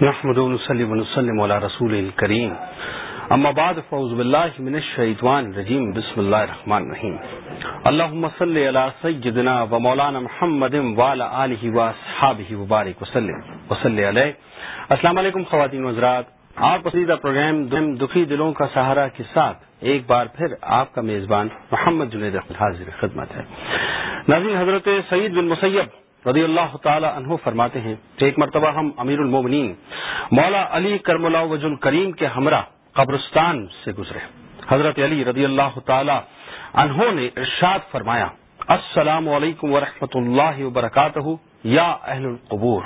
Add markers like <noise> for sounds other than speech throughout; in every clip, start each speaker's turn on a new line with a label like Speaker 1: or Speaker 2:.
Speaker 1: نحمد صلی وسلم علی رسول الکریم اما بعد فوز باللہ من الشیطان الرجیم بسم اللہ الرحمن الرحیم اللہم صلی علی سیدنا و مولانا محمد وعلی آلہ و اصحابہ وبارک وسلم. وصلی علیہ السلام علیکم خواتین و حضرات. آپ پسندیدہ پروگرام دکھی دلوں کا سہارا کے ساتھ ایک بار پھر آپ کا میزبان محمد جنید حاضر خدمت ہے. ناظرین، حضرت سعید بن مسیب رضی اللہ تعالی عنہ فرماتے ہیں کہ ایک مرتبہ ہم امیر المومنین مولا علی کرم اللہ وج الکریم کے ہمراہ قبرستان سے گزرے۔ حضرت علی رضی اللہ تعالی عنہ نے ارشاد فرمایا، السلام علیکم ورحمۃ اللہ وبرکاتہ، یا اہل القبور۔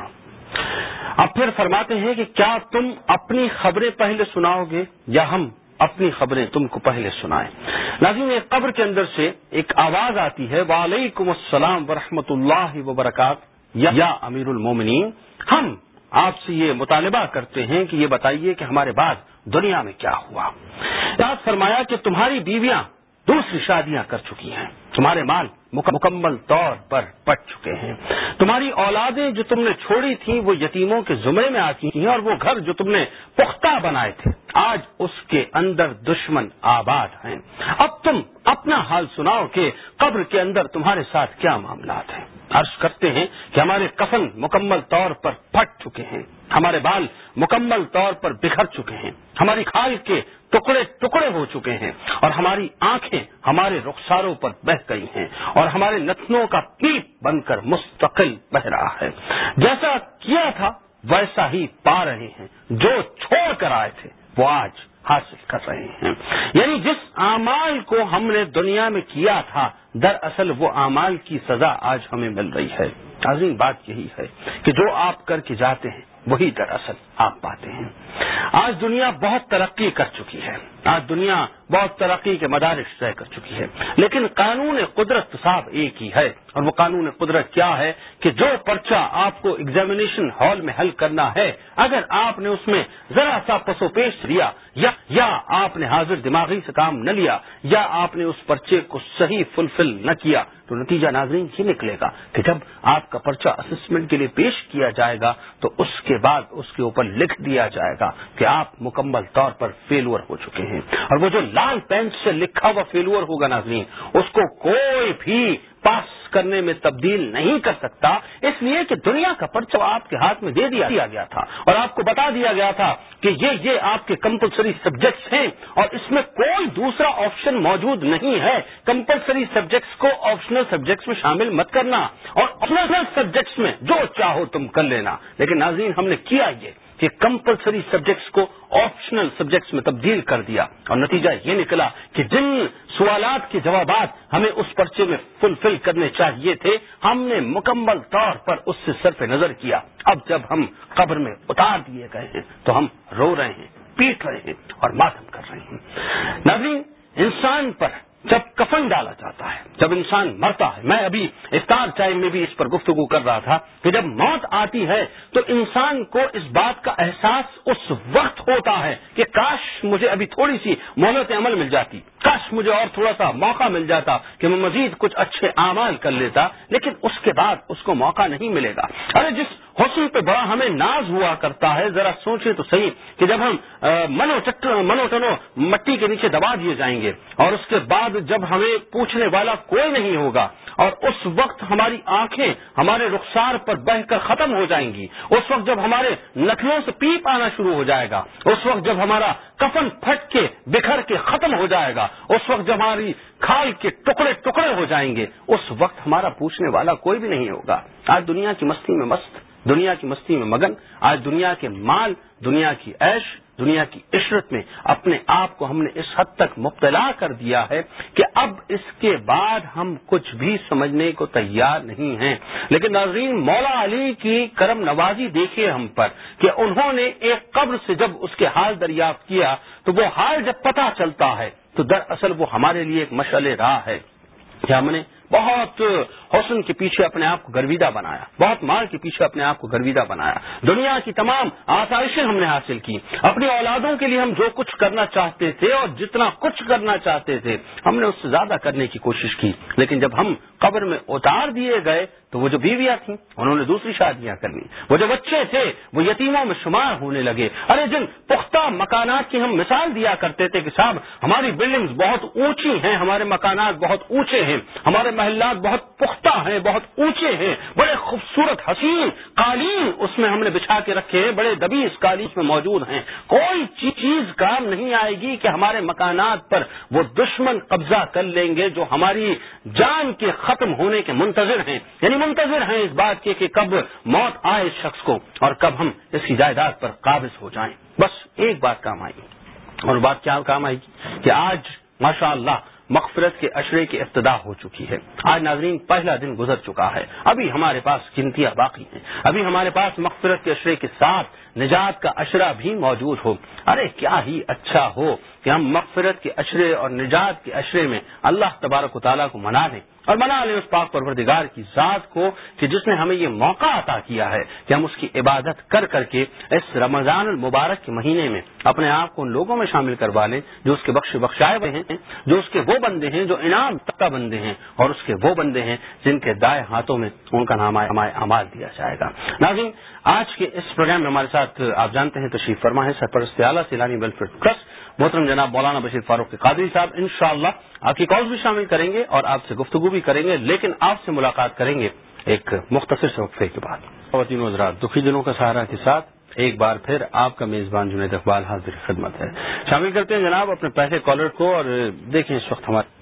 Speaker 1: اب پھر فرماتے ہیں کہ کیا تم اپنی خبریں پہلے سناؤ گے، یا ہم اپنی خبریں تم کو پہلے سنائیں۔ ناظرین ایک قبر کے اندر سے ایک آواز آتی ہے، وعلیکم السلام ورحمۃ اللہ وبرکات یا امیر المومنین ہم آپ سے یہ مطالبہ کرتے ہیں کہ یہ بتائیے کہ ہمارے بعد دنیا میں کیا ہوا۔ یاد فرمایا کہ تمہاری بیویاں دوسری شادیاں کر چکی ہیں۔ تمہارے مال مکمل طور پر پٹ چکے ہیں۔ تمہاری اولادیں جو تم نے چھوڑی تھیں، وہ یتیموں کے زمرے میں آتی ہیں اور وہ گھر جو تم نے پختہ بنائے تھے، آج اس کے اندر دشمن آباد ہیں۔ اب تم اپنا حال سناؤ کہ قبر کے اندر تمہارے ساتھ کیا معاملات ہیں۔ عرض کرتے ہیں کہ ہمارے کفن مکمل طور پر پھٹ چکے ہیں۔ ہمارے بال مکمل طور پر بکھر چکے ہیں۔ ہماری کھال کے ٹکڑے ٹکڑے ہو چکے ہیں اور ہماری آنکھیں ہمارے رخساروں پر بہ گئی ہیں۔ اور ہمارے نتنوں کا پیپ بن کر مستقل بہ رہا ہے۔ جیسا کیا تھا، ویسا ہی پا رہے ہیں۔ جو چھوڑ کر آئے تھے، وہ آج حاصل کر رہے ہیں۔ یعنی جس اعمال کو ہم نے دنیا میں کیا تھا، دراصل وہ اعمال کی سزا آج ہمیں مل رہی ہے۔ عظیم بات یہی ہے کہ جو آپ کر کے جاتے ہیں، وہی دراصل آپ پاتے ہیں۔ آج دنیا بہت ترقی کر چکی ہے۔ آج دنیا بہت ترقی کے مدارس طے کر چکی ہے۔ لیکن قانون قدرت صاحب ایک ہی ہے۔ اور وہ قانون قدرت کیا ہے کہ جو پرچہ آپ کو ایگزامینیشن ہال میں حل کرنا ہے، اگر آپ نے اس میں ذرا سا پسو پیش لیا، یا یا آپ نے حاضر دماغی سے کام نہ لیا، یا آپ نے اس پرچے کو صحیح فلفل نہ کیا تو نتیجہ ناظرین یہ نکلے گا کہ جب آپ کا پرچہ اسسمنٹ کے لیے پیش کیا جائے گا تو اس کے بعد اس کے اوپر لکھ دیا جائے گا کہ آپ مکمل طور پر فیلور ہو چکے ہیں۔ اور وہ جو لال پینٹ سے لکھا ہوا فیلور ہوگا ناظرین، اس کو کوئی بھی پاس کرنے میں تبدیل نہیں کر سکتا، اس لیے کہ دنیا کا پرچہ آپ کے ہاتھ میں دے دیا گیا تھا۔ اور آپ کو بتا دیا گیا تھا کہ یہ یہ آپ کے کمپلسری سبجیکٹس ہیں اور اس میں کوئی دوسرا آپشن موجود نہیں ہے۔ کمپلسری سبجیکٹس کو آپشنل سبجیکٹس میں شامل مت کرنا اور آپشنل سبجیکٹس میں جو چاہو تم کر لینا۔ لیکن ناظرین، ہم نے کیا یہ؟ کہ کمپلسری سبجیکٹس کو آپشنل سبجیکٹس میں تبدیل کر دیا اور نتیجہ یہ نکلا کہ جن سوالات کے جوابات ہمیں اس پرچے میں فلفل کرنے چاہیے تھے، ہم نے مکمل طور پر اس سے صرف نظر کیا۔ اب جب ہم قبر میں اتار دیے گئے ہیں تو ہم رو رہے ہیں، پیٹ رہے ہیں اور ماتم کر رہے ہیں۔ ناظرین انسان پر جب کفن ڈالا جاتا ہے جب انسان مرتا ہے۔ میں ابھی افطار ٹائم میں بھی اس پر گفتگو کر رہا تھا کہ جب موت آتی ہے تو انسان کو اس بات کا احساس اس وقت ہوتا ہے کہ کاش مجھے ابھی تھوڑی سی مہلت عمل مل جاتی، کاش مجھے اور تھوڑا سا موقع مل جاتا کہ میں مزید کچھ اچھے اعمال کر لیتا، لیکن اس کے بعد اس کو موقع نہیں ملے گا۔ ارے جس حسن پہ بڑا ہمیں ناز ہوا کرتا ہے، ذرا سوچیں تو صحیح کہ جب ہم منو منو ٹنو مٹی کے نیچے دبا دیے جائیں گے اور اس کے بعد جب ہمیں پوچھنے والا کوئی نہیں ہوگا اور اس وقت ہماری آنکھیں ہمارے رخسار پر بہ کر ختم ہو جائیں گی، اس وقت جب ہمارے نکلوں سے پیپ آنا شروع ہو جائے گا، اس وقت جب ہمارا کفن پھٹ کے بکھر کے ختم ہو جائے گا، اس وقت جب ہماری کھال کے ٹکڑے ٹکڑے ہو جائیں گے، اس وقت ہمارا پوچھنے والا کوئی بھی نہیں ہوگا۔ آج دنیا کی مستی میں مست۔ دنیا کی مستی میں مگن، آج دنیا کے مال، دنیا کی عیش، دنیا کی عشرت میں اپنے آپ کو ہم نے اس حد تک مبتلا کر دیا ہے کہ اب اس کے بعد ہم کچھ بھی سمجھنے کو تیار نہیں ہیں۔ لیکن ناظرین، مولا علی کی کرم نوازی دیکھیے ہم پر کہ انہوں نے ایک قبر سے جب اس کے حال دریافت کیا تو وہ حال جب پتہ چلتا ہے تو دراصل وہ ہمارے لیے ایک مشعل راہ ہے۔ کہ ہم نے بہت حسن کے پیچھے اپنے آپ کو گرویدہ بنایا، بہت مال کے پیچھے اپنے آپ کو گرویدہ بنایا۔ دنیا کی تمام آسائشیں ہم نے حاصل کی۔ اپنی اولادوں کے لیے ہم جو کچھ کرنا چاہتے تھے اور جتنا کچھ کرنا چاہتے تھے، ہم نے اس سے زیادہ کرنے کی کوشش کی۔ لیکن جب ہم قبر میں اتار دیے گئے تو وہ جو بیویاں تھیں، انہوں نے دوسری شادیاں کر لی وہ جو بچے تھے، وہ یتیموں میں شمار ہونے لگے۔ ارے جن پختہ مکانات کی ہم مثال دیا کرتے تھے کہ صاحب، ہماری بلڈنگز بہت اونچی ہیں، ہمارے مکانات بہت اونچے ہیں، ہمارے محلات بہت پختہ ہیں، بہت اونچے ہیں، بڑے خوبصورت حسین قالین اس میں ہم نے بچھا کے رکھے ہیں، بڑے دبیس قالین میں موجود ہیں۔ کوئی چیز کام نہیں آئے گی کہ ہمارے مکانات پر وہ دشمن قبضہ کر لیں گے جو ہماری جان کے ختم ہونے کے منتظر ہیں۔ یعنی منتظر ہیں اس بات کے کہ کب موت آئے اس شخص کو اور کب ہم اس کی جائیداد پر قابض ہو جائیں۔ بس ایک بات کام آئے گی اور بات کیا کام آئے گی کہ آج ماشاء اللہ مغفرت کے اشرے کی ابتدا ہو چکی ہے۔ آج ناظرین پہلا دن گزر چکا ہے۔ ابھی ہمارے پاس گنتیاں باقی ہیں۔ ابھی ہمارے پاس مغفرت کے اشرے کے ساتھ نجات کا اشرا بھی موجود ہو۔ ارے کیا ہی اچھا ہو کہ ہم مغفرت کے اشرے اور نجات کے اشرے میں اللہ تبارک و تعالیٰ کو منا دیں اور منا لیں اس پاک پروردگار کی ذات کو کہ جس نے ہمیں یہ موقع عطا کیا ہے کہ ہم اس کی عبادت کر کر کے اس رمضان المبارک کے مہینے میں اپنے آپ کو ان لوگوں میں شامل کروا لیں جو اس کے بخش بخشائے ہوئے ہیں، جو اس کے وہ بندے ہیں، جو انعام تک بندے ہیں اور اس کے وہ بندے ہیں جن کے دائیں ہاتھوں میں ان کا نام امال دیا جائے گا۔ ناظرین، آج کے اس پروگرام میں ہمارے ساتھ آپ جانتے ہیں، تشریف فرما ہے، سرپرست اعلیٰ سیلانی ویلفیئر ٹرسٹ محترم جناب مولانا بشیر فاروق قادری صاحب، انشاءاللہ شاء آپ کی کالز بھی شامل کریں گے اور آپ سے گفتگو بھی کریں گے، لیکن آپ سے ملاقات کریں گے ایک مختصر سے وقفے کے بعد۔ خواتین حضرات، دکھی دنوں کا سہارا کے ساتھ ایک بار پھر آپ کا میزبان جنید اقبال حاضر خدمت ہے۔ شامل کرتے ہیں جناب اپنے پہلے کالر کو اور دیکھیں اس وقت ہمارے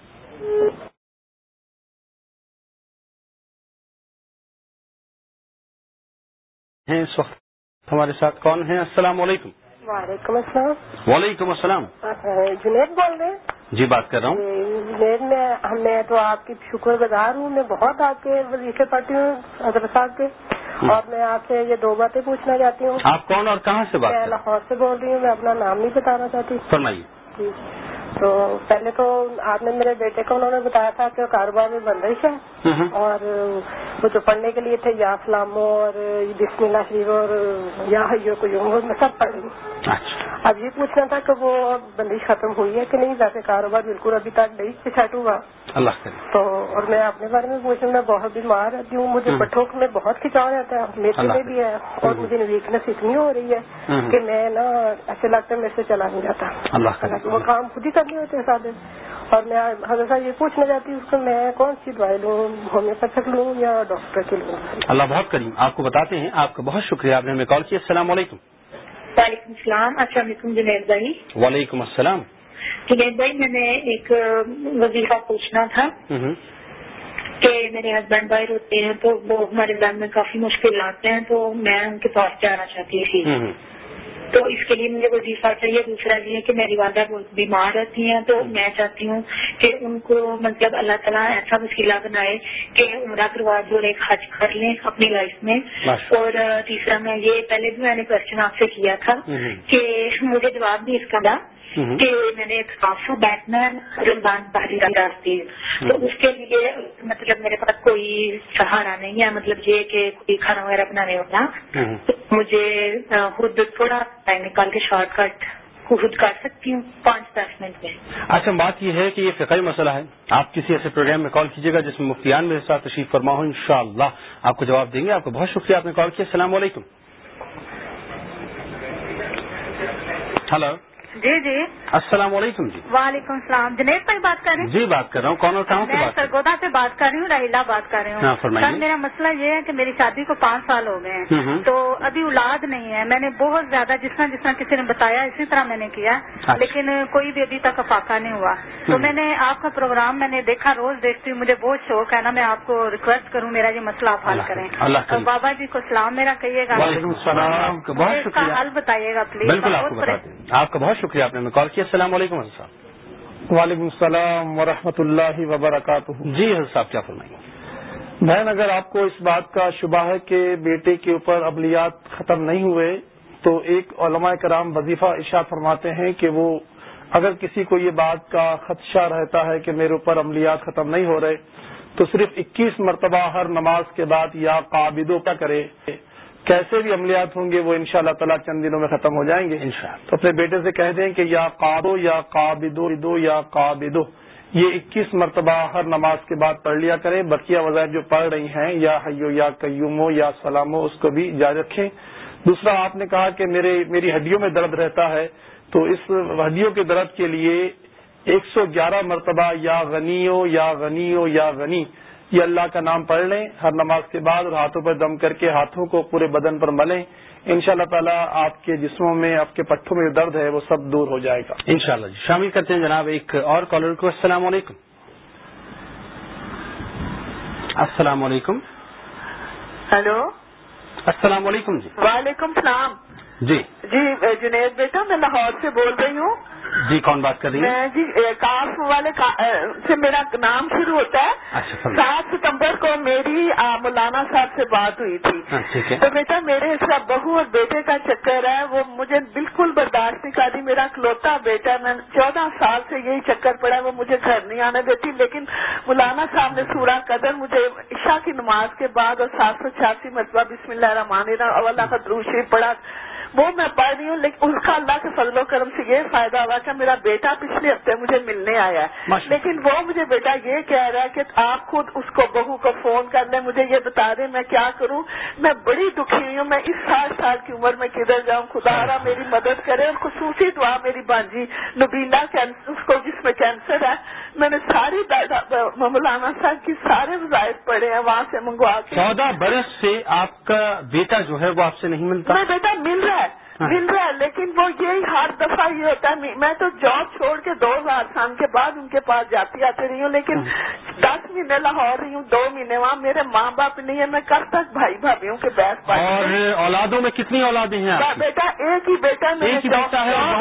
Speaker 1: اس وقت ہمارے ساتھ کون ہیں؟ السلام علیکم۔
Speaker 2: وعلیکم السلام۔
Speaker 1: وعلیکم السلام۔
Speaker 2: جنید بول رہے ہیں؟
Speaker 1: جی بات کر رہا ہوں۔
Speaker 2: جنید میں میں تو آپ کی شکر گزار ہوں۔ میں بہت آپ کے وظیفے پڑھتی ہوں حضرت صاحب کے۔ اور میں آپ سے یہ دو باتیں پوچھنا چاہتی ہوں۔
Speaker 1: آپ کون اور کہاں سے بات
Speaker 2: میں لاہور سے بول رہی ہوں میں اپنا نام نہیں بتانا چاہتی۔
Speaker 1: فرمائیے۔
Speaker 2: جی۔ تو پہلے تو آپ نے میرے بیٹے کو انہوں نے بتایا تھا کہ کاروبار میں بندش ہے اور وہ جو پڑھنے کے لیے تھے یا فلامو اور بسم اللہ شریف اور یا میں سب پڑھ رہی
Speaker 1: اچھا۔
Speaker 2: اب یہ پوچھنا تھا کہ وہ بندش ختم ہوئی ہے کہ نہیں؟ ویسے کاروبار بالکل ابھی تک نہیں سیٹ ہوا۔
Speaker 1: اللہ
Speaker 2: تو اور میں اپنے بارے میں پوچھ میں بہت بیمار رہتی ہوں مجھے پٹھوں میں بہت کھچاؤ رہتا ہے میرے میں بھی ہے اور مجھے ویکنیس اتنی ہو رہی ہے کہ میں نا ایسے لگتا ہے میرے سے چلا نہیں جاتا۔
Speaker 1: اللہ
Speaker 2: وہ کام خود ہی کرنے ہوتے ہیں سادے اور میں حضرت صاحب یہ پوچھنا چاہتی ہوں اس کو میں کون سی دوائی لوں ہومیوپیتھک لوں یا ڈاکٹر کی لوں؟
Speaker 1: اللہ بہت کریم۔ آپ کو بتاتے ہیں آپ کا بہت شکریہ آپ نے ہمیں کال کیا السلام علیکم۔
Speaker 3: وعلیکم السلام۔ السلام علیکم جنید بھائی۔
Speaker 1: وعلیکم السلام۔
Speaker 3: جنید بھائی میں نے ایک وظیفہ پوچھنا تھا کہ میرے ہسبینڈ باہر ہوتے ہیں تو وہ ہمارے گھر میں کافی مشکلات ہیں تو میں ان کے پاس جانا چاہتی تھی۔ تو اس کے لیے مجھے وظیفہ چاہیے دوسرا یہ کہ میری والدہ بہت بیمار رہتی ہیں تو میں چاہتی ہوں کہ ان کو مطلب اللہ تعالیٰ ایسا وسیلہ بنائے کہ عمرہ کروا دو ایک حج کر لیں اپنی لائف میں۔ اور تیسرا میں یہ پہلے بھی میں نے کوشچن آپ سے کیا تھا کہ مجھے جواب بھی اس کا تھا۔ کہ میں نے ایک بیٹھنا ہے رمضان پہلی راستے تو اس کے لیے مطلب میرے پاس کوئی سہارا نہیں ہے۔ مطلب یہ کہ کوئی کھانا وغیرہ بنانے والا مجھے خود تھوڑا ٹائم نکال کے شارٹ کٹ خود کر سکتی ہوں۔ پانچ دس منٹ میں۔
Speaker 1: اچھا بات یہ ہے کہ یہ فقہی مسئلہ ہے۔ آپ کسی ایسے پروگرام میں کال کیجیے گا جس میں مفتیان میرے ساتھ تشریف فرما ہو ان شاء اللہ آپ کو جواب دیں گے۔ آپ کو بہت شکریہ آپ نے کال کیا۔ السلام علیکم۔ ہلو۔
Speaker 4: جی جی۔
Speaker 1: السلام علیکم جی۔
Speaker 4: وعلیکم السلام۔ جنید بھائی بات کر رہے ہیں؟
Speaker 1: جی بات کر رہا ہوں۔ کون اور کہاں
Speaker 4: میں سرگودا سے بات کر رہی ہوں راہیلا بات کر رہی ہوں۔
Speaker 1: ہاں، سر
Speaker 4: میرا مسئلہ یہ ہے کہ میری شادی کو پانچ سال ہو گئے ہیں۔ تو ابھی اولاد نہیں ہے۔ میں نے بہت زیادہ جس طرح جس طرح کسی نے بتایا اسی طرح میں نے کیا۔
Speaker 1: اچھا۔
Speaker 4: لیکن کوئی بھی ابھی تک افاقہ نہیں ہوا۔ تو میں نے آپ کا پروگرام میں نے دیکھا روز دیکھتی ہوں۔ مجھے بہت شوق ہے نا میں آپ کو ریکویسٹ کروں میرا یہ مسئلہ آپ حل کریں۔ اور بابا جی کو سلام میرا کہیے گا۔
Speaker 1: بہت شکریہ۔
Speaker 4: حل بتائیے گا پلیز
Speaker 1: آپ کا بہت شکریہ۔ آپ نے کال کیا۔ السلام علیکم حضرت صاحب۔
Speaker 5: وعلیکم السلام ورحمۃ اللہ وبرکاتہ۔
Speaker 1: جی حضرت صاحب کیا فرمائیں
Speaker 5: بہن اگر آپ کو اس بات کا شبہ ہے کہ بیٹے کے اوپر عملیات ختم نہیں ہوئے تو ایک علماء کرام وظیفہ ارشاد فرماتے ہیں کہ وہ اگر کسی کو یہ بات کا خدشہ رہتا ہے کہ میرے اوپر عملیات ختم نہیں ہو رہے تو صرف اکیس مرتبہ ہر نماز کے بعد یا قابدوں کا کرے۔ کیسے بھی عملیات ہوں گے وہ ان شاء اللہ تعالیٰ چند دنوں میں ختم ہو جائیں گے۔ تو اپنے بیٹے سے کہہ دیں کہ یا قابو یا قابدو دو یا قابدو۔ یہ اکیس مرتبہ ہر نماز کے بعد پڑھ لیا کریں۔ بقیہ وظائف جو پڑھ رہی ہیں یا حیو یا قیومو یا سلامو اس کو بھی جاری رکھیں۔ دوسرا آپ نے کہا کہ میرے میری ہڈیوں میں درد رہتا ہے تو اس ہڈیوں کے درد کے لیے ایک سو گیارہ مرتبہ یا غنیو یا غنیو یا غنی۔ یہ اللہ کا نام پڑھ لیں ہر نماز کے بعد اور ہاتھوں پر دم کر کے ہاتھوں کو پورے بدن پر ملیں۔ ان شاء اللہ تعالیٰ آپ کے جسموں میں آپ کے پٹھوں میں جو درد ہے وہ سب دور ہو جائے گا۔
Speaker 1: ان شاء اللہ جی۔ شامل کرتے ہیں جناب ایک اور کالر کو۔ السلام علیکم۔ السلام علیکم۔
Speaker 6: ہلو۔
Speaker 1: السلام علیکم جی۔
Speaker 6: وعلیکم السلام۔
Speaker 1: جی۔
Speaker 6: جی جنید بیٹا میں لاہور سے بول رہی ہوں۔
Speaker 1: جی کون بات کر رہی ہیں
Speaker 6: میں جی کاف والے سے میرا نام شروع ہوتا ہے۔
Speaker 1: اچھا
Speaker 6: سات ستمبر کو میری مولانا صاحب سے بات ہوئی تھی۔
Speaker 1: ہاں،
Speaker 6: تو بیٹا میرے حساب بہو اور بیٹے کا چکر ہے وہ مجھے بالکل برداشت نہیں کرتی میرا کلوتا بیٹا میں چودہ سال سے یہی چکر پڑا ہے وہ مجھے گھر نہیں آنے دیتی۔ لیکن مولانا صاحب نے سورا قدر مجھے عشاء کی نماز کے بعد اور سات سو چھیاسی مرتبہ بسم اللہ الرحیم اللہ کا دروشی پڑھا۔ وہ میں پڑھ رہی ہوں لیکن اس کا اللہ کے فضل و کرم سے یہ فائدہ ہوا کہ میرا بیٹا پچھلے ہفتے مجھے ملنے آیا ہے۔ لیکن وہ مجھے بیٹا یہ کہہ رہا ہے کہ آپ خود اس کو بہو کو فون کر لیں مجھے یہ بتا دیں میں کیا کروں۔ میں بڑی دکھی ہوں میں اس ساٹھ سال کی عمر میں کدھر جاؤں خدا رہا میری مدد کرے اور خصوصی دعا میری بانجی نبینا اس کو جس میں کینسر ہے۔ میں نے ساری مولانا صاحب کی سارے وظائف پڑھے ہیں وہاں سے منگوا کے۔
Speaker 1: چودہ برس سے آپ کا بیٹا جو ہے وہ آپ سے نہیں ملتا۔
Speaker 6: میں بیٹا مل رہا ہے۔ مل رہا ہے لیکن وہ یہی ہر دفعہ یہ ہوتا ہے۔ میں تو جاب چھوڑ کے دو ہزار سال کے بعد ان کے پاس جاتی آتی رہی ہوں لیکن
Speaker 1: ہاں۔
Speaker 6: دس مہینے لاہور رہی ہوں دو مہینے وہاں۔ میرے ماں باپ نہیں ہے میں کب تک بھائی بھابھیوں کے بیٹھ پائی
Speaker 1: اور اولادوں میں کتنی اولادیں ہیں
Speaker 6: بیٹا ایک ہی بیٹا؟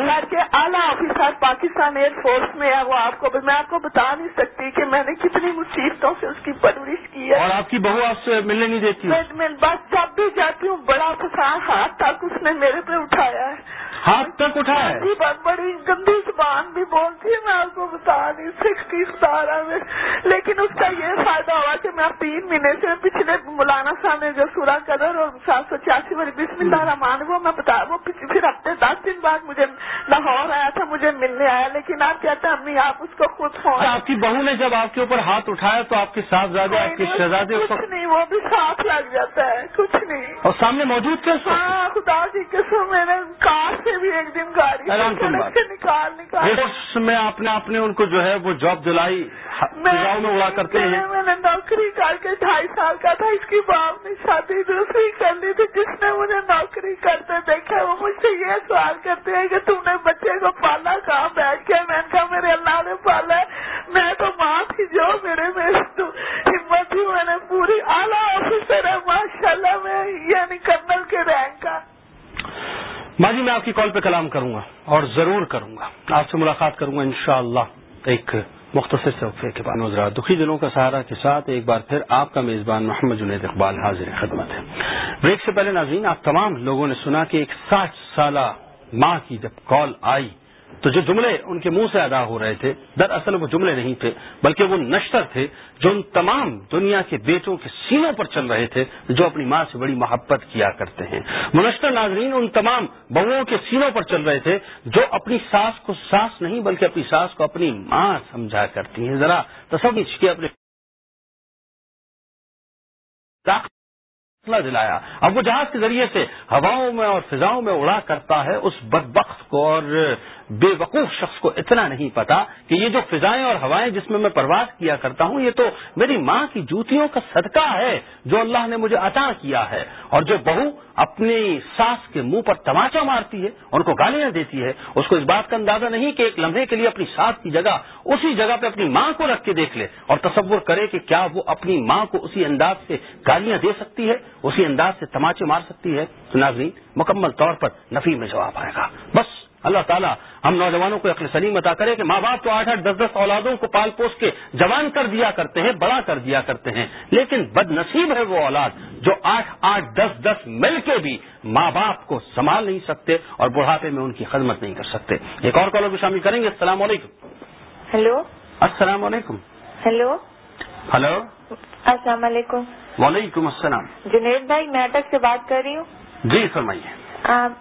Speaker 6: کر کے اعلیٰ آفیسر پاکستان ایئر فورس میں ہے۔ وہ آپ کو میں آپ کو بتا نہیں سکتی کہ میں نے کتنی مصیبتوں سے اس کی پرورش کی ہے۔
Speaker 1: اور آپ کی بہو آپ سے ملنے نہیں دیتی؟
Speaker 6: بس جب بھی جاتی ہوں بڑا فسان ہاتھ تک اس نے میرے پہ اٹھایا ہے
Speaker 1: ہاتھ تک اٹھا ہے
Speaker 6: جی بس بڑی گندی زبان بھی بولتی ہے میں آپ کو بتا نہیں سکتی ستارہ میں۔ لیکن اس کا یہ فائدہ ہوا کہ میں تین مہینے سے پچھلے مولانا صاحب نے جو سورا قدر اور سات سو چھیاسی والی بسم اللہ الرحمن وہ میں بتا وہ پھر ہفتے دس دن بعد مجھے لاہور آیا تھا مجھے ملنے آیا۔ لیکن آپ کہتے ہیں امی آپ اس کو خود فون
Speaker 1: آپ کی بہو نے جب آپ کے اوپر ہاتھ اٹھایا تو آپ کے ساتھ زیادہ آپ کے شہزادے
Speaker 6: کچھ نہیں وہ بھی ساتھ لگ جاتا ہے کچھ نہیں۔
Speaker 1: اور سامنے موجود تھے؟
Speaker 6: ہاں خدا کی قسم میں نے کار سے بھی ایک دن گاڑی۔ سے نکال نکال۔
Speaker 1: اس میں آپ نے آپ نے ان کو جو ہے وہ جاب دلائی میں اڑا کرتے ہیں
Speaker 6: میں نے نوکری کر کے ڈھائی سال کا تھا اس کی باپ نے شادی دوسری کر لی تھی۔ جس نے مجھے نوکری کرتے دیکھا وہ مجھ سے یہ سوال کرتے ہیں کہ تم نے بچے کو پالا کہاں بیٹھ کے؟ میں نے کہا میرے اللہ نے پالا میں تو ماں تھی جو میرے میں ہمت تھی میں نے پوری اعلیٰ آفیسر ہے ماشاء اللہ میں یعنی کرنل کے رینک کا۔
Speaker 1: ماں جی میں آپ کی کال پہ کلام کروں گا اور ضرور کروں گا۔ آپ سے ملاقات کروں گا انشاءاللہ ایک مختصر سے وقفے کے بعد۔ نظرات دکھی دنوں کا سہارا کے ساتھ ایک بار پھر آپ کا میزبان محمد جنید اقبال حاضر خدمت ہے۔ بریک سے پہلے ناظرین، آپ تمام لوگوں نے سنا کہ ایک ساٹھ سالہ ماں کی جب کال آئی تو جو جملے ان کے منہ سے ادا ہو رہے تھے، دراصل وہ جملے نہیں تھے، بلکہ وہ نشتر تھے جو ان تمام دنیا کے بیٹوں کے سینوں پر چل رہے تھے جو اپنی ماں سے بڑی محبت کیا کرتے ہیں۔ منشتر ناظرین ان تمام بہوؤں کے سینوں پر چل رہے تھے جو اپنی ساس کو ساس نہیں، بلکہ اپنی ساس کو اپنی ماں سمجھا کرتی ہیں۔ ذرا تصویر کہ اپنے دلایا۔ اب وہ جہاز کے ذریعے سے ہواؤں میں اور فضاؤں میں اڑا کرتا ہے، اس بدبخت کو اور بے وقوف شخص کو اتنا نہیں پتا کہ یہ جو فضائیں اور ہوائیں جس میں میں پرواز کیا کرتا ہوں، یہ تو میری ماں کی جوتیوں کا صدقہ ہے جو اللہ نے مجھے عطا کیا ہے۔ اور جو بہو اپنی ساس کے منہ پر تماچا مارتی ہے، ان کو گالیاں دیتی ہے۔ اس کو اس بات کا اندازہ نہیں کہ ایک لمحے کے لیے اپنی ساس کی جگہ اسی جگہ پہ اپنی ماں کو رکھ کے دیکھ لے اور تصور کرے کہ کیا وہ اپنی ماں کو اسی انداز سے گالیاں دے سکتی ہے۔ اسی انداز سے تماچے مار سکتی ہے تو ناظرین مکمل طور پر نفی میں جواب آئے گا۔ بس اللہ تعالیٰ ہم نوجوانوں کو عقل سلیم عطا کرے کہ ماں باپ تو آٹھ آٹھ دس دس اولادوں کو پال پوس کے جوان کر دیا کرتے ہیں بڑا کر دیا کرتے ہیں۔ لیکن بد نصیب ہے وہ اولاد جو آٹھ آٹھ دس دس مل کے بھی ماں باپ کو سنبھال نہیں سکتے اور بڑھاپے میں ان کی خدمت نہیں کر سکتے۔ ایک اور کالر بھی شامل کریں گے۔ السلام علیکم۔
Speaker 7: ہیلو
Speaker 1: السلام علیکم۔
Speaker 7: Hello
Speaker 1: hello.
Speaker 7: السلام علیکم۔
Speaker 1: وعلیکم السلام۔
Speaker 7: جنید بھائی میں اٹک سے بات کر رہی ہوں۔
Speaker 1: جی فرمائیے۔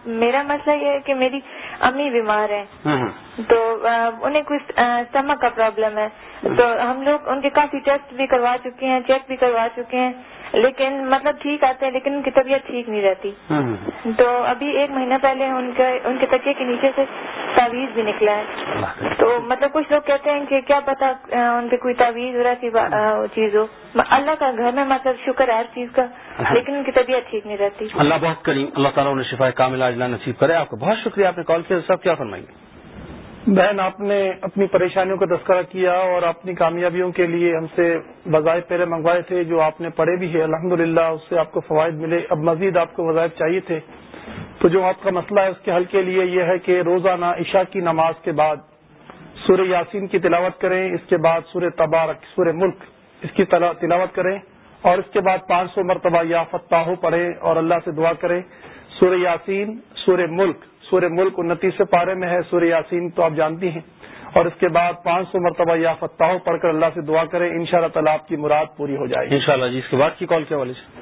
Speaker 7: میرا مسئلہ یہ ہے کہ میری امی بیمار ہیں۔ تو انہیں کچھ اسٹمک کا پرابلم ہے۔ تو ہم لوگ ان کے کافی ٹیسٹ بھی کروا چکے ہیں چیک بھی کروا چکے ہیں۔ لیکن مطلب ٹھیک آتے ہیں لیکن ان کی طبیعت ٹھیک نہیں رہتی۔ تو ابھی ایک مہینہ پہلے ان کے ان کے تکیے کے نیچے سے تعویذ بھی نکلا ہے۔ تو مطلب کچھ لوگ کہتے ہیں کہ کیا پتا ان پہ کوئی تعویذ رہا کی چیز ہو۔ اللہ کا گھر میں مطلب شکر ہے ہر چیز کا لیکن ان کی طبیعت ٹھیک نہیں رہتی۔
Speaker 1: اللہ بہت کریم اللہ تعالیٰ نے شفا کامل اجلا نصیب کرے۔ آپ کو بہت شکریہ آپ نے کال کیا سب کیا فرمائیں گے؟
Speaker 5: بہن، آپ نے اپنی پریشانیوں کا تذکرہ کیا اور اپنی کامیابیوں کے لیے ہم سے وظائف پہلے منگوائے تھے، جو آپ نے پڑھے بھی ہے الحمد اس سے آپ کو فوائد ملے۔ اب مزید آپ کو وظائف چاہیے تھے۔ تو جو آپ کا مسئلہ ہے، اس کے حل کے لیے یہ ہے کہ روزانہ عشاء کی نماز کے بعد سورہ یاسین کی تلاوت کریں، اس کے بعد سورہ تبارک، سورہ ملک، اس کی تلاوت کریں اور اس کے بعد پانچ سو مرتبہ یا فتح پڑھیں اور اللہ سے دعا کریں۔ سورہ یاسین، سورہ ملک سورہ ملک انتیس سے پارے میں ہے سورہ یاسین تو آپ جانتی ہیں۔ اور اس کے بعد پانچ سو مرتبہ یا فتح پڑھ کر اللہ سے دعا کریں ان شاء اللہ تعالیٰ آپ کی مراد پوری ہو جائے گی۔
Speaker 1: ان شاء اللہ جی اس کے بعد کی کال کے والے
Speaker 5: سے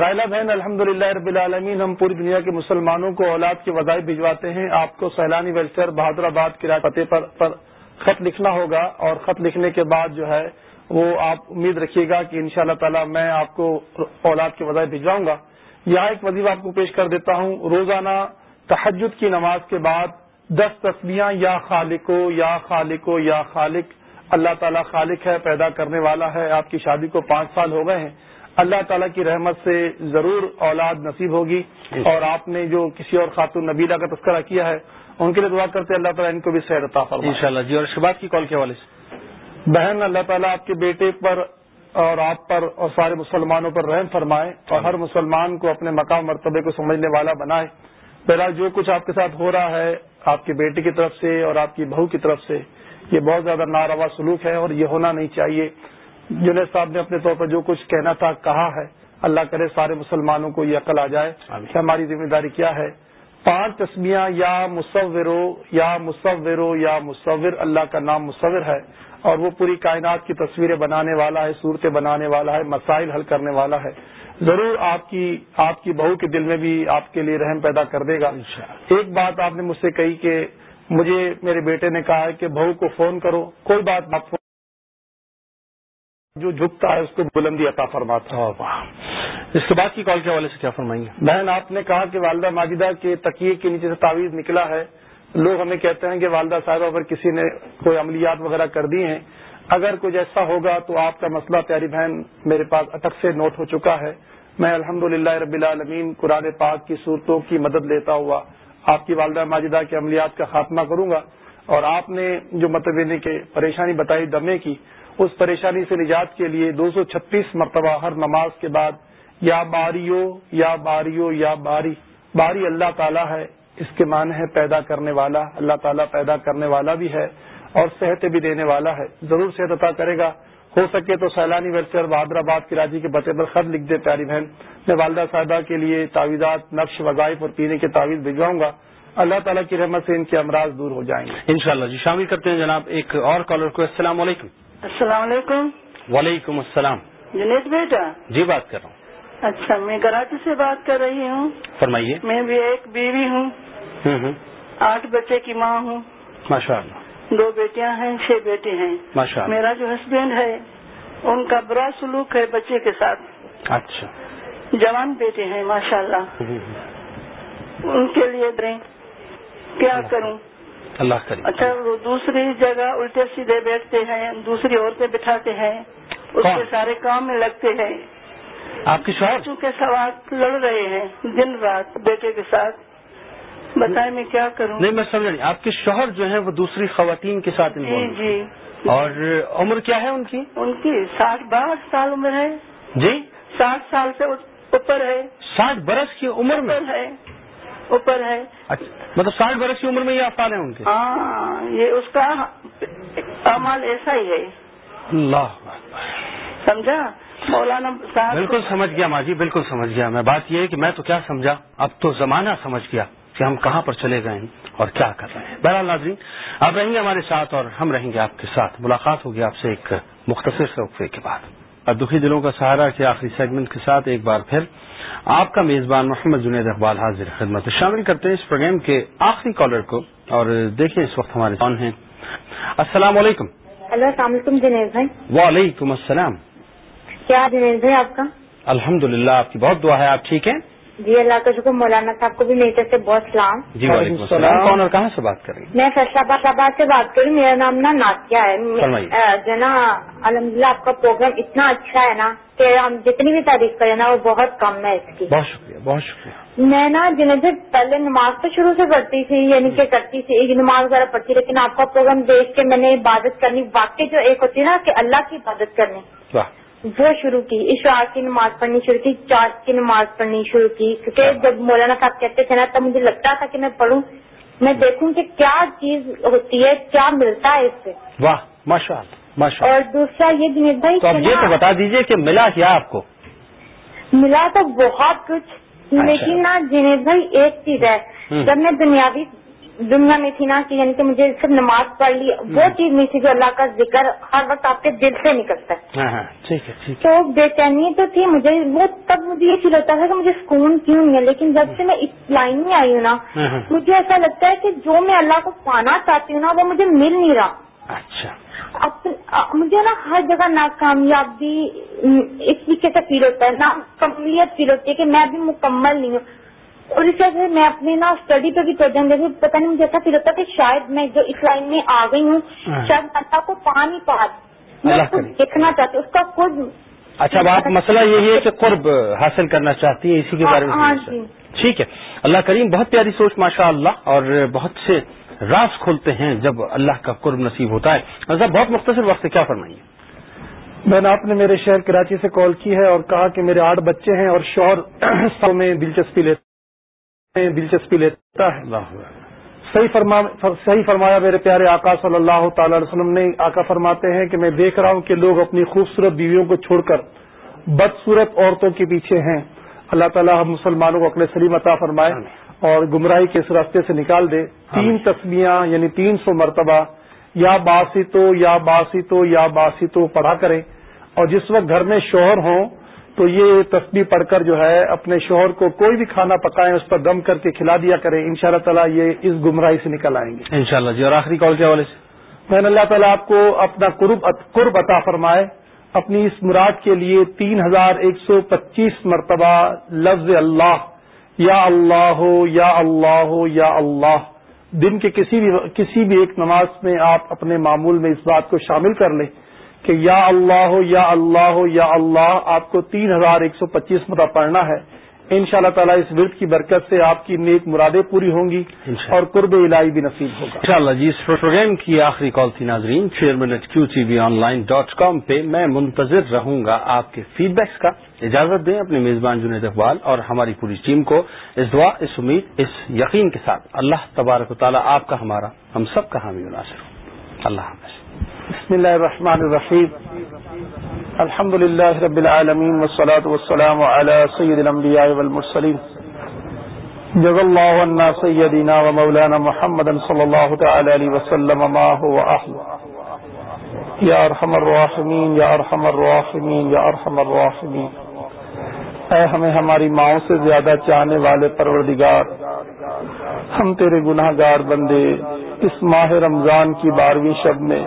Speaker 5: رائلا بہن الحمد للہ رب العالمین ہم پوری دنیا کے مسلمانوں کو اولاد کے وظائف بھجواتے ہیں۔ آپ کو سیلانی ویلفیئر بہادر آباد کے پتے پر, پر خط لکھنا ہوگا اور خط لکھنے کے بعد جو ہے وہ آپ امید رکھیے گا کہ ان شاء اللہ تعالیٰ میں آپ کو اولاد کے وظائف بھجواؤں گا۔ یہاں ایک وظیفہ آپ کو پیش کر دیتا ہوں روزانہ تحجد کی نماز کے بعد دس تصویاں یا خالق یا خالق یا خالق اللہ تعالیٰ خالق ہے پیدا کرنے والا ہے آپ کی شادی کو پانچ سال ہو گئے ہیں اللہ تعالیٰ کی رحمت سے ضرور اولاد نصیب ہوگی۔ اور آپ نے جو کسی اور خاتون نبیلا کا تذکرہ کیا ہے ان کے لیے دعا کرتے اللہ تعالیٰ ان کو بھی سیر عطا فرمائے۔
Speaker 1: انشاءاللہ۔ جی اور بعد کی کال کے حوالے سے۔
Speaker 5: بہن اللہ تعالیٰ آپ کے بیٹے پر اور آپ پر اور سارے مسلمانوں پر رحم فرمائے اور ہر مسلمان کو اپنے مقام مرتبے کو سمجھنے والا بنائے۔ بہرحال جو کچھ آپ کے ساتھ ہو رہا ہے آپ کے بیٹے کی طرف سے اور آپ کی بہو کی طرف سے یہ بہت زیادہ ناروا سلوک ہے اور یہ ہونا نہیں چاہیے۔ جنید صاحب نے اپنے طور پر جو کچھ کہنا تھا کہا ہے۔ اللہ کرے سارے مسلمانوں کو یہ عقل آ جائے کہ ہماری ذمہ داری کیا ہے۔ پانچ تسمیاں یا مصورو یا مصورو یا مصور اللہ کا نام مصور ہے۔ اور وہ پوری کائنات کی تصویریں بنانے والا ہے صورتیں بنانے والا ہے مسائل حل کرنے والا ہے۔ ضرور آپ کی آپ کی بہو کے دل میں بھی آپ کے لیے رحم پیدا کر دے گا۔ ایک بات آپ نے مجھ سے کہی کہ مجھے میرے بیٹے نے کہا ہے کہ بہو کو فون کرو کوئی بات مت فون۔ جو جھکتا ہے اس کو بلندی عطا فرماتا
Speaker 1: اس کے بعد کی کال کے حوالے سے کیا فرمائیں گے؟
Speaker 5: بہن آپ نے کہا کہ والدہ ماجدہ کے تکیے کے نیچے سے تعویذ نکلا ہے۔ لوگ ہمیں کہتے ہیں کہ والدہ صاحبہ پر کسی نے کوئی عملیات وغیرہ کر دی ہیں اگر کچھ ایسا ہوگا تو آپ کا مسئلہ پیاری بہن میرے پاس اٹک سے نوٹ ہو چکا ہے۔ میں الحمد رب العالمین قرآن پاک کی صورتوں کی مدد لیتا ہوا آپ کی والدہ ماجدہ کے عملیات کا خاتمہ کروں گا اور آپ نے جو متبین کے پریشانی بتائی دمے کی، اس پریشانی سے نجات کے لیے دو سو چھتیس مرتبہ ہر نماز کے بعد یا باریو یا باریو، یا باری باری اللہ تعالیٰ ہے، اس کے معنی ہے پیدا کرنے والا، اللہ تعالیٰ پیدا کرنے والا بھی ہے۔ اور صحت بھی دینے والا ہے۔ ضرور صحت عطا کرے گا۔ ہو سکے تو سیلانی ویلفیئر بہادر آباد کراچی کے پتے پر خط لکھ دے پیاری بہن۔ میں والدہ صاحبہ کے لیے تعویذات نقش وظائف اور پینے کے تعویذ بھجواؤں گا۔ اللہ تعالیٰ کی رحمت سے ان کے امراض دور ہو جائیں گے۔
Speaker 1: انشاءاللہ جی شامل کرتے ہیں جناب ایک اور کالر کو۔ السلام علیکم۔
Speaker 6: السلام علیکم۔
Speaker 1: وعلیکم السلام۔
Speaker 6: جنید بیٹا۔
Speaker 1: جی بات کر رہا ہوں۔
Speaker 6: اچھا میں کراچی سے بات کر رہی ہوں۔
Speaker 1: فرمائیے۔
Speaker 6: میں بھی ایک بیوی ہوں۔ آٹھ بچے کی ماں ہوں۔
Speaker 1: ماشاء اللہ
Speaker 6: دو بیٹیاں ہیں چھ بیٹے ہیں۔ میرا جو ہسبینڈ ہے ان کا برا سلوک ہے بچے کے ساتھ۔
Speaker 1: اچھا۔
Speaker 6: جوان بیٹے ہیں ماشاء اللہ۔ ان کے لیے دیں۔ کیا کروں؟
Speaker 1: اللہ
Speaker 6: اچھا وہ دوسری جگہ الٹے سیدھے بیٹھتے ہیں دوسری عورتیں بٹھاتے ہیں۔ اس کے سارے کام میں لگتے ہیں۔
Speaker 1: آپ شوہر؟
Speaker 6: کے سوال لڑ رہے ہیں دن رات بیٹے کے ساتھ۔ بتائیں میں کیا کروں؟
Speaker 1: نہیں میں سمجھ نہیں۔ آپ کے شوہر جو ہیں وہ دوسری خواتین کے ساتھ
Speaker 6: جی جی۔
Speaker 1: اور عمر کیا ہے ان کی؟
Speaker 6: ان کی ساٹھ باسٹھ سال عمر ہے۔
Speaker 1: جی؟
Speaker 6: ساٹھ سال سے اوپر ہے۔
Speaker 1: ساٹھ برس کی عمر میں؟
Speaker 6: ہے۔ اوپر ہے۔
Speaker 1: اچھا مطلب ساٹھ برس کی عمر میں یہ افعال ہیں ان کے
Speaker 6: ہاں یہ اس کا امال ایسا ہی ہے۔
Speaker 1: اللہ۔
Speaker 6: سمجھا؟ مولانا صاحب
Speaker 1: بالکل سمجھ گیا ماں جی بالکل سمجھ گیا۔ میں بات یہ ہے کہ میں تو کیا سمجھا؟ اب تو زمانہ سمجھ گیا۔ کہ ہم کہاں پر چلے گئے ہیں اور کیا کر رہے ہیں۔ بہرحال ناظرین آپ رہیں گے ہمارے ساتھ اور ہم رہیں گے آپ کے ساتھ۔ ملاقات ہوگی آپ سے ایک مختصر سے وقفے کے بعد۔ دکھی دلوں کا سہارا کے آخری سیگمنٹ کے ساتھ ایک بار پھر آپ کا میزبان محمد جنید اقبال حاضر خدمت شامل کرتے ہیں اس پروگرام کے آخری کالر کو۔ اور دیکھیں اس وقت ہمارے کون ہیں۔ السلام علیکم۔
Speaker 8: ہلو السلام علیکم جنید بھائی۔
Speaker 1: وعلیکم السلام۔
Speaker 8: کیا جنید بھائی آپ کا؟
Speaker 1: الحمد للہ آپ کی بہت دعا ہے۔ آپ ٹھیک ہیں؟
Speaker 8: جی اللہ کا شکر مولانا صاحب کو بھی میری طرف سے بہت سلام۔
Speaker 1: جی وعلیکم السلام۔ کون اور کہاں سے بات کر رہی ہیں؟
Speaker 8: میں فیصلہ آباد سے بات کر رہی ہوں۔ میرا نام نا ناتیہ ہے۔ جو نا الحمد للہ آپ کا پروگرام اتنا اچھا ہے نا کہ ہم جتنی بھی تعریف کریں نا وہ بہت کم ہے اس کی۔
Speaker 1: بہت شکریہ بہت شکریہ۔
Speaker 8: میں نا جنہیں سے پہلے نماز تو شروع سے پڑھتی تھی یعنی کہ کرتی تھی نماز وغیرہ پڑھتی لیکن آپ کا پروگرام دیکھ کے میں نے عبادت کرنی واقعی جو ایک ہوتی ہے نا کہ اللہ کی عبادت کرنی۔ وہ شروع کی عشاء کی نماز پڑھنی شروع کی چار کی نماز پڑھنی شروع کی کیونکہ جب مولانا صاحب کہتے تھے نا تب مجھے لگتا تھا کہ میں پڑھوں۔ میں دیکھوں کہ کیا چیز ہوتی ہے کیا ملتا ہے اس سے۔
Speaker 1: واہ ماشاء اللہ
Speaker 8: اور دوسرا یہ جنید بھائی
Speaker 1: تو یہ تو بتا دیجیے کہ ملا کیا آپ کو؟
Speaker 8: ملا تو بہت کچھ
Speaker 1: اچھا۔
Speaker 8: لیکن نا جنید بھائی ایک چیز ہے۔ جب میں دنیاوی دنیا میں تھی نا کہ یعنی کہ مجھے صرف نماز پڑھ لی وہ چیز نہیں تھی جو اللہ کا ذکر ہر وقت آپ کے دل سے نکلتا ہے۔
Speaker 1: ہاں، ہاں،
Speaker 8: تو بے چینی تو تھی مجھے وہ تب مجھے یہ فیل ہوتا تھا کہ مجھے سکون کیوں نہیں ہے لیکن جب سے میں اس لائن میں آئی ہوں نا
Speaker 1: ہاں،
Speaker 8: مجھے ایسا لگتا ہے کہ جو میں اللہ کو پانا چاہتی ہوں نا وہ مجھے مل نہیں رہا۔
Speaker 1: اچھا۔
Speaker 8: مجھے نا ہر جگہ ناکامیابی اس طریقے سے فیل ہوتا ہے نا کملیت فیل ہوتی ہے کہ میں ابھی مکمل نہیں ہوں۔ اور اس وجہ سے میں اپنی نا اسٹڈی پہ بھی توجہ دے پتا نہیں مجھے ایسا فیل ہوتا کہ شاید میں جو اس لائن میں آ گئی ہوں
Speaker 1: ہاں۔
Speaker 8: شاید اللہ کو پا نہیں پا میں دیکھنا چاہتی ہوں اس کا خود
Speaker 1: اچھا اب آپ مسئلہ یہی ہے کہ قرب حاصل کرنا چاہتی ہیں اسی کے بارے میں
Speaker 8: ہاں جی۔
Speaker 1: ٹھیک ہے۔ اللہ کریم بہت پیاری سوچ ماشاء اللہ اور بہت سے راز کھولتے ہیں جب اللہ کا قرب نصیب ہوتا ہے۔ مطلب بہت مختصر وقت کیا فرمائیے؟
Speaker 5: میں نے آپ نے میرے شہر کراچی سے کال کی ہے اور کہا کہ میرے آٹھ بچے ہیں اور شوہر <clears throat> میں دلچسپی لیتے دلچسپی لیتا ہے۔ صحیح فرما صحیح فرمایا میرے پیارے آقا صلی اللہ تعالی علیہ وسلم نے۔ آقا فرماتے ہیں کہ میں دیکھ رہا ہوں کہ لوگ اپنی خوبصورت بیویوں کو چھوڑ کر بدصورت عورتوں کے پیچھے ہیں۔ اللہ تعالیٰ ہم مسلمانوں کو اپنے سلیم عطا فرمائے اور گمراہی کے اس راستے سے نکال دے۔ تین تسمیاں یعنی تین سو مرتبہ یا باسی تو یا باسی تو یا باسی تو پڑھا کریں۔ اور جس وقت گھر میں شوہر ہوں تو یہ تصویر پڑھ کر جو ہے اپنے شوہر کو کوئی بھی کھانا پکائیں اس پر دم کر کے کھلا دیا کریں ان شاء اللہ تعالیٰ یہ اس گمراہی سے نکل آئیں گے۔
Speaker 1: ان شاء اللہ جی اور آخری کال کے حوالے سے؟
Speaker 5: میں اللہ تعالیٰ آپ کو اپنا قرب عطا فرمائے اپنی اس مراد کے لیے تین ہزار ایک سو پچیس مرتبہ لفظ اللہ یا اللہ ہو یا اللہ ہو یا اللہ۔ دن کے کسی بھی کسی بھی ایک نماز میں آپ اپنے معمول میں اس بات کو شامل کر لیں۔ کہ یا اللہ ہو یا اللہ ہو یا اللہ آپ کو تین ہزار ایک سو پچیس مدہ پڑھنا ہے۔ ان شاء اللہ تعالیٰ اس ورد کی برکت سے آپ کی نیک مرادیں پوری ہوں گی اور قرب الہی بھی نصیب ہوگا۔
Speaker 1: ان شاء اللہ جی اس پروگرام کی آخری کال تھی ناظرین چھ minute Q T V online dot com پہ میں منتظر رہوں گا آپ کے فیڈ بیکس کا۔ اجازت دیں اپنے میزبان جنید اقبال اور ہماری پوری ٹیم کو اس دعا اس امید اس یقین کے ساتھ۔ اللہ تبارک و تعالیٰ آپ کا ہمارا ہم سب کا حامی مناسب اللہ حافظ۔
Speaker 5: بسم الله الرحمن الرحيم الحمد لله رب العالمين والصلاة والسلام على سيد الأنبياء والمرسلين جزا الله عنا سيدنا ومولانا محمدا صلى الله تعالى عليه وسلم ما هو أحل يا أرحم الراحمين يا أرحم الراحمين يا أرحم الراحمين اے ہمیں ہماری ماؤں سے زیادہ چاہنے والے پروردگار، ہم تیرے گناہ گار بندے، اس ماہ رمضان کی بارہویں شب میں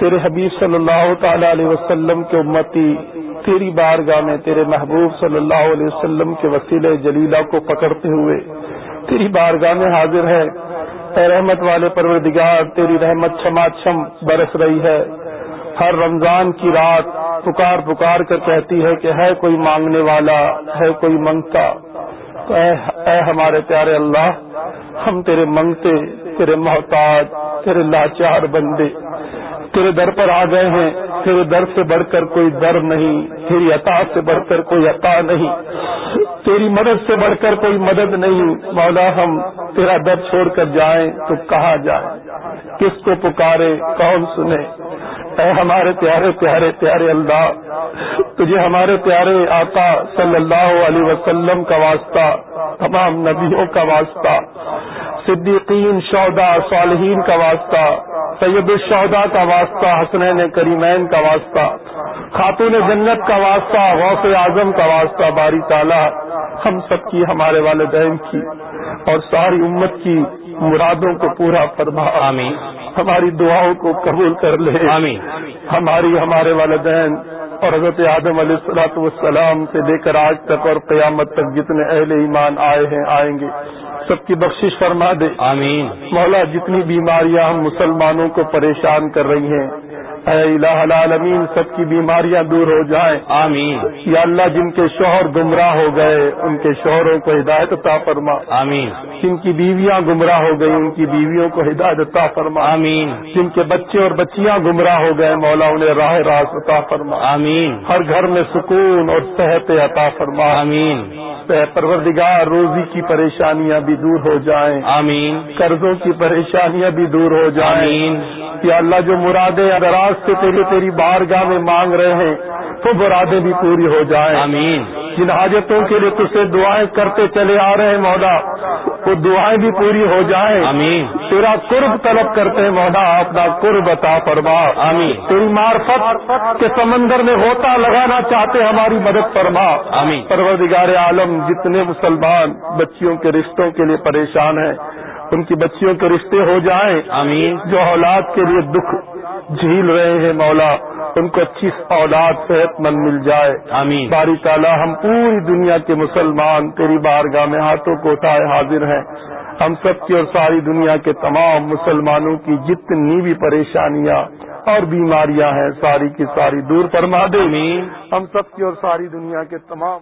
Speaker 5: تیرے حبیب صلی اللہ تعالی علیہ وسلم کے امتی، تیری بارگاہ میں تیرے محبوب صلی اللہ علیہ وسلم کے وسیلے جلیلہ کو پکڑتے ہوئے تیری بارگاہ میں حاضر ہے۔ اے رحمت والے پروردگار، تیری رحمت چھما چھم برس رہی ہے۔ ہر رمضان کی رات پکار پکار کر کہتی ہے کہ ہے کوئی مانگنے والا، ہے کوئی منگتا اے اے ہمارے پیارے اللہ، ہم تیرے منگتے تیرے محتاج، تیرے لاچار بندے۔ تیرے در پر آ گئے ہیں، تیرے در سے بڑھ کر کوئی در نہیں، تیری عطا سے بڑھ کر کوئی عطا نہیں، تیری مدد سے بڑھ کر کوئی مدد نہیں۔ مولا، ہم تیرا در چھوڑ کر جائیں تو کہاں جائیں؟ کس کو پکارے؟ کون سنے؟ اے ہمارے پیارے پیارے پیارے اللہ۔ تجھے ہمارے پیارے آقا صلی اللہ علیہ وسلم کا واسطہ، تمام نبیوں کا واسطہ، صدیقین شودا صالحین کا واسطہ طیب الشہدا کا واسطہ، حسنین کریمین کا واسطہ، خاتون جنت کا واسطہ، غوث اعظم کا واسطہ، باری تعالیٰ، ہم سب کی، ہمارے والدین کی اور ساری امت کی مرادوں کو پورا فرما۔
Speaker 1: آمین۔
Speaker 5: ہماری دعاؤں کو قبول کر لے۔
Speaker 1: آمین۔
Speaker 5: ہماری ہمارے والدین اور حضرت آدم علیہ السلاۃ والسلام سے لے کر آج تک اور قیامت تک جتنے اہل ایمان آئے ہیں آئیں گے۔ سب کی بخشش فرما دے۔
Speaker 1: آمین۔
Speaker 5: مولا جتنی بیماریاں ہم مسلمانوں کو پریشان کر رہی ہیں اے الہ العالمین سب کی بیماریاں دور ہو جائیں۔
Speaker 1: آمین۔
Speaker 5: یا اللہ جن کے شوہر گمراہ ہو گئے ان کے شوہروں کو ہدایت عطا فرما۔
Speaker 1: آمین۔
Speaker 5: جن کی بیویاں گمراہ ہو گئی ان کی بیویوں کو ہدایت عطا فرما۔
Speaker 1: آمین۔
Speaker 5: جن کے بچے اور بچیاں گمراہ ہو گئے مولا انہیں راہ راست عطا فرما۔
Speaker 1: آمین۔
Speaker 5: ہر گھر میں سکون اور صحت عطا فرما۔
Speaker 1: آمین۔
Speaker 5: پروردگار روزی کی پریشانیاں بھی دور ہو جائیں۔
Speaker 1: آمین۔
Speaker 5: قرضوں کی پریشانیاں بھی دور ہو جائیں۔
Speaker 1: آمین۔
Speaker 5: یا اللہ جو مرادیں دراز سے تیری تیری بارگاہ میں مانگ رہے ہیں تو مرادیں بھی پوری ہو جائیں۔
Speaker 1: آمین۔
Speaker 5: جن حاجتوں کے لیے تجھے دعائیں کرتے چلے آ رہے ہیں مولا وہ دعائیں بھی پوری ہو جائیں۔
Speaker 1: آمین۔
Speaker 5: تیرا قرب طلب کرتے ہیں مولا اپنا قرب عطا فرما۔
Speaker 1: آمین۔
Speaker 5: تیری معرفت کے سمندر میں ہوتا لگانا چاہتے ہماری مدد فرما۔
Speaker 1: آمین۔
Speaker 5: پروردگار عالم جتنے مسلمان بچیوں کے رشتوں کے لیے پریشان ہیں ان کی بچیوں کے رشتے ہو جائیں
Speaker 1: آمین۔
Speaker 5: جو اولاد کے لیے دکھ جھیل رہے ہیں مولا ان کو اچھی اولاد صحت مند مل جائے۔
Speaker 1: آمین۔
Speaker 5: باری تعالیٰ ہم پوری دنیا کے مسلمان تیری بارگاہ میں ہاتھوں کو اٹھائے حاضر ہیں۔ ہم سب کی اور ساری دنیا کے تمام مسلمانوں کی جتنی بھی پریشانیاں اور بیماریاں ہیں ساری کی ساری دور فرما دے۔
Speaker 1: آمین۔
Speaker 5: ہم سب کی اور ساری دنیا کے تمام